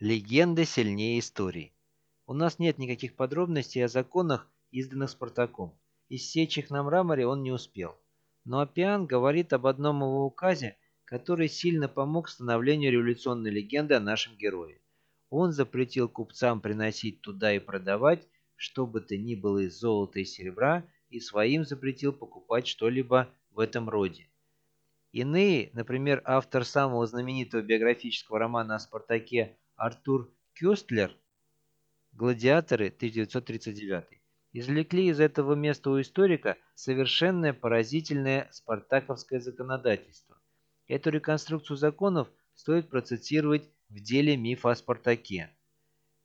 Легенда сильнее истории. У нас нет никаких подробностей о законах, изданных Спартаком. Иссечь их на мраморе он не успел. Но Апиан говорит об одном его указе, который сильно помог становлению революционной легенды о нашем герое. Он запретил купцам приносить туда и продавать, что бы то ни было из золота и серебра, и своим запретил покупать что-либо в этом роде. Иные, например, автор самого знаменитого биографического романа о Спартаке Артур Кёстлер «Гладиаторы» 1939 извлекли из этого места у историка совершенное поразительное спартаковское законодательство. Эту реконструкцию законов стоит процитировать в деле мифа о Спартаке.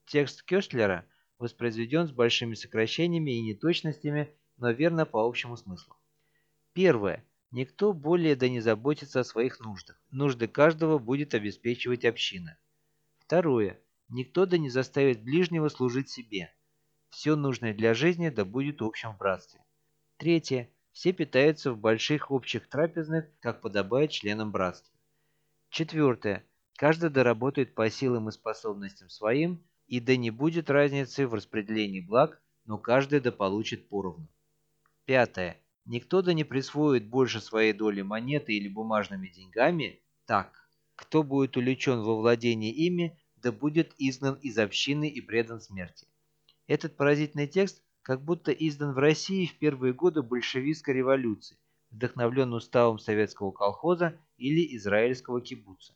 Текст Кёстлера воспроизведен с большими сокращениями и неточностями, но верно по общему смыслу. Первое. Никто более да не заботится о своих нуждах. Нужды каждого будет обеспечивать община. Второе. Никто да не заставит ближнего служить себе. Все нужное для жизни да будет в братстве. Третье. Все питаются в больших общих трапезных, как подобает членам братства. Четвертое. Каждый да работает по силам и способностям своим, и да не будет разницы в распределении благ, но каждый да получит поровну. Пятое. Никто да не присвоит больше своей доли монеты или бумажными деньгами, так, кто будет увлечен во владение ими, да будет изгнан из общины и предан смерти. Этот поразительный текст как будто издан в России в первые годы большевистской революции, вдохновлен уставом советского колхоза или израильского кибуца.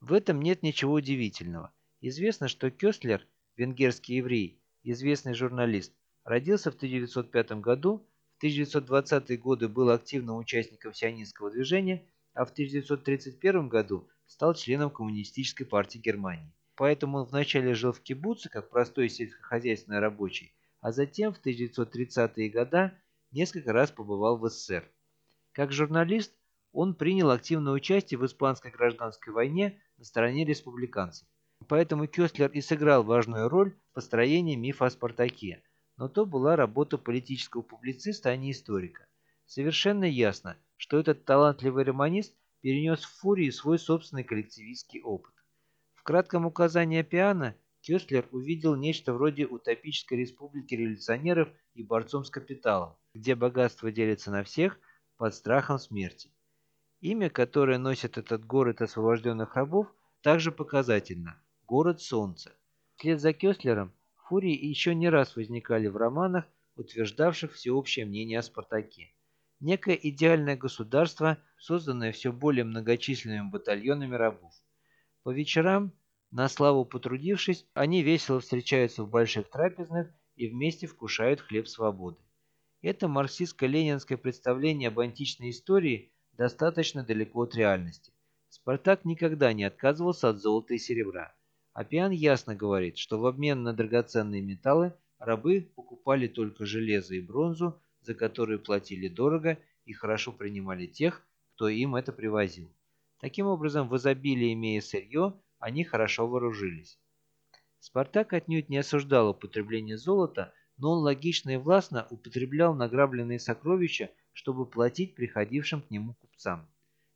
В этом нет ничего удивительного. Известно, что Кёстлер, венгерский еврей, известный журналист, родился в 1905 году, в 1920-е годы был активным участником сионистского движения а в 1931 году стал членом Коммунистической партии Германии. Поэтому он вначале жил в кибуце как простой сельскохозяйственный рабочий, а затем в 1930-е годы несколько раз побывал в СССР. Как журналист он принял активное участие в испанской гражданской войне на стороне республиканцев. Поэтому Кёстлер и сыграл важную роль в построении мифа о Спартаке, но то была работа политического публициста, а не историка. Совершенно ясно, что этот талантливый романист перенес в Фурии свой собственный коллективистский опыт. В кратком указании Пиано Кёстлер увидел нечто вроде утопической республики революционеров и борцом с капиталом, где богатство делится на всех под страхом смерти. Имя, которое носит этот город освобожденных рабов, также показательно – город солнца. Вслед за Кёстлером Фурии еще не раз возникали в романах, утверждавших всеобщее мнение о Спартаке некое идеальное государство, созданное все более многочисленными батальонами рабов. По вечерам, на славу потрудившись, они весело встречаются в больших трапезных и вместе вкушают хлеб свободы. Это марксистско-ленинское представление об античной истории достаточно далеко от реальности. Спартак никогда не отказывался от золота и серебра. Апиан ясно говорит, что в обмен на драгоценные металлы рабы покупали только железо и бронзу, за которые платили дорого и хорошо принимали тех, кто им это привозил. Таким образом, в изобилии имея сырье, они хорошо вооружились. Спартак отнюдь не осуждал употребление золота, но он логично и властно употреблял награбленные сокровища, чтобы платить приходившим к нему купцам.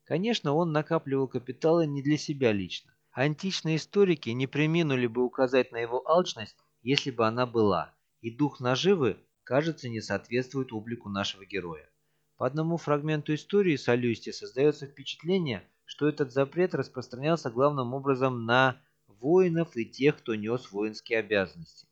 Конечно, он накапливал капиталы не для себя лично. Античные историки не преминули бы указать на его алчность, если бы она была, и дух наживы кажется, не соответствует облику нашего героя. По одному фрагменту истории Солюсти создается впечатление, что этот запрет распространялся главным образом на воинов и тех, кто нес воинские обязанности.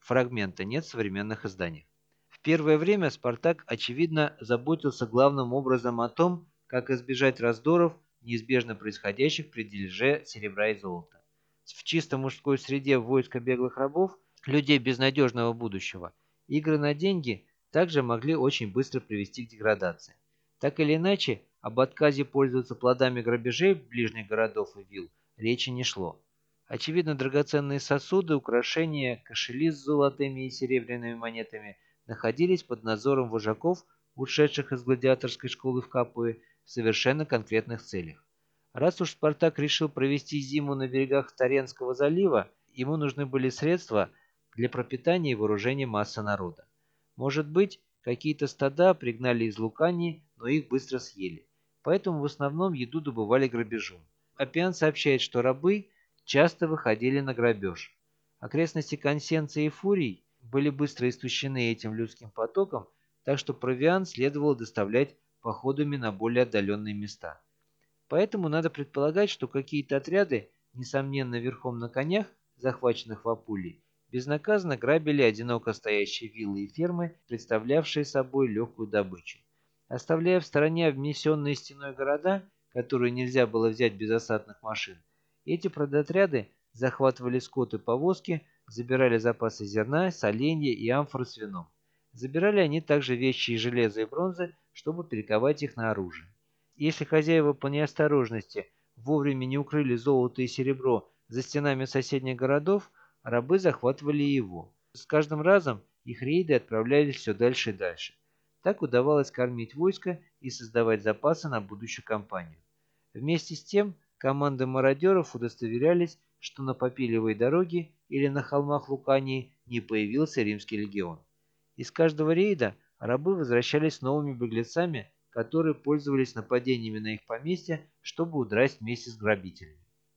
Фрагмента нет в современных изданиях. В первое время Спартак, очевидно, заботился главным образом о том, как избежать раздоров, неизбежно происходящих при дележе серебра и золота. В чисто мужской среде войска беглых рабов, людей безнадежного будущего – Игры на деньги также могли очень быстро привести к деградации. Так или иначе, об отказе пользоваться плодами грабежей ближних городов и вилл речи не шло. Очевидно, драгоценные сосуды, украшения, кошели с золотыми и серебряными монетами находились под надзором вожаков, ушедших из гладиаторской школы в Капуе в совершенно конкретных целях. Раз уж Спартак решил провести зиму на берегах Таренского залива, ему нужны были средства – для пропитания и вооружения массы народа. Может быть, какие-то стада пригнали из Лукани, но их быстро съели. Поэтому в основном еду добывали грабежом. Апиан сообщает, что рабы часто выходили на грабеж. Окрестности Консенца и Фурий были быстро истощены этим людским потоком, так что провиант следовало доставлять походами на более отдаленные места. Поэтому надо предполагать, что какие-то отряды, несомненно верхом на конях, захваченных в Апулии, безнаказанно грабили одиноко стоящие виллы и фермы, представлявшие собой легкую добычу. Оставляя в стороне обнесенные стеной города, которые нельзя было взять без осадных машин, эти продотряды захватывали скот и повозки, забирали запасы зерна, соленья и амфоры с вином. Забирали они также вещи из железа и бронзы, чтобы перековать их на оружие. Если хозяева по неосторожности вовремя не укрыли золото и серебро за стенами соседних городов, рабы захватывали его. С каждым разом их рейды отправлялись все дальше и дальше. Так удавалось кормить войско и создавать запасы на будущую кампанию. Вместе с тем команды мародеров удостоверялись, что на Попилевой дороге или на холмах Лукании не появился римский легион. Из каждого рейда рабы возвращались с новыми беглецами, которые пользовались нападениями на их поместья, чтобы удрать вместе с грабителями.